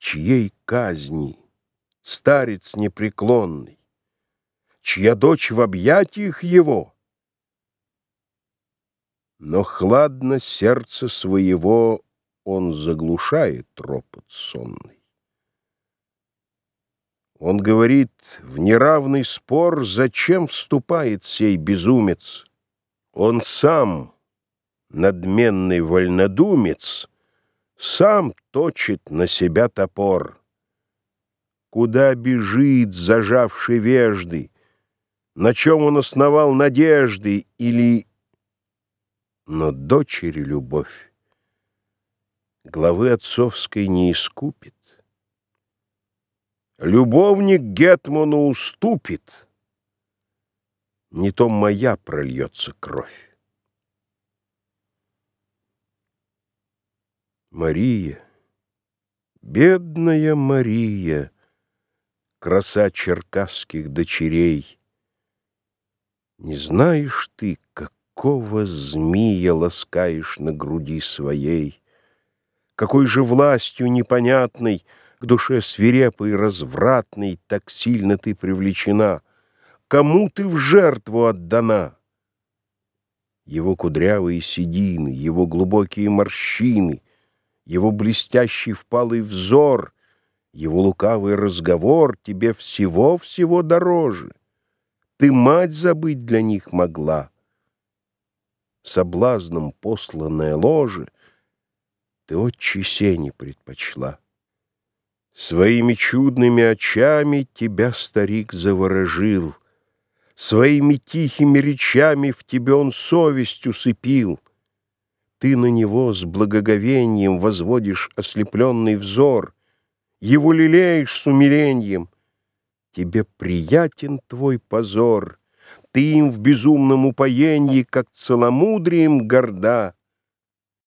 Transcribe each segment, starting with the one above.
чьей казни, старец непреклонный, чья дочь в объятиях его? Но хладно сердце своего он заглушает ропот сонный. Он говорит, в неравный спор зачем вступает сей безумец? Он сам, надменный вольнодумец, сам точит на себя топор. Куда бежит, зажавший вежды? На чем он основал надежды? Или... Но дочери любовь главы отцовской не искупит. Любовник Гетману уступит, не то моя прольется кровь. Мария, бедная Мария, Краса черкасских дочерей, Не знаешь ты, какого змея Ласкаешь на груди своей, Какой же властью непонятной К душе свирепой развратной Так сильно ты привлечена, Кому ты в жертву отдана? Его кудрявые седины, Его глубокие морщины — его блестящий впалый взор, его лукавый разговор тебе всего-всего дороже. Ты мать забыть для них могла. Соблазном посланное ложе ты отчи сени предпочла. Своими чудными очами тебя старик заворожил, Своими тихими речами в тебе он совесть усыпил — ты на него с благоговением возводишь ослепленный взор, Его лелеешь с умилением. Тебе приятен твой позор, Ты им в безумном упоении, Как целомудрием горда.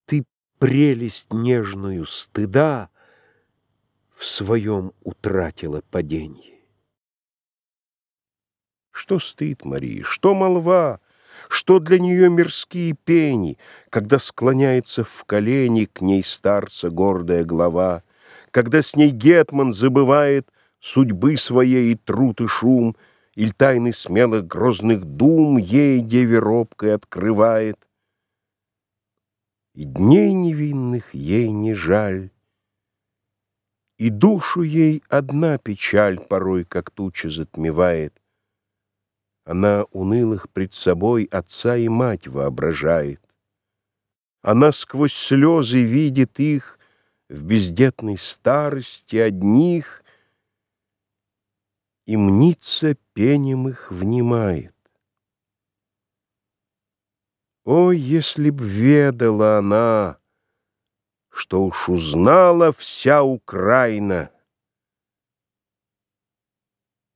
Ты прелесть нежную стыда В своем утратила паденье. Что стыд, Мария, что молва? Что для нее мирские пени, Когда склоняется в колени К ней старца гордая глава, Когда с ней гетман забывает Судьбы своей и труд и шум, Иль тайны смелых грозных дум Ей деве робкой открывает. И дней невинных ей не жаль, И душу ей одна печаль Порой, как туча, затмевает. Она унылых пред собой отца и мать воображает. Она сквозь слезы видит их в бездетной старости одних и мнится пенем их внимает. О, если б ведала она, что уж узнала вся Украина,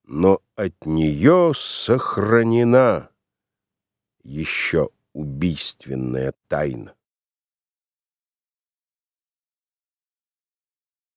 но от нее сохранена еще убийственная тайна.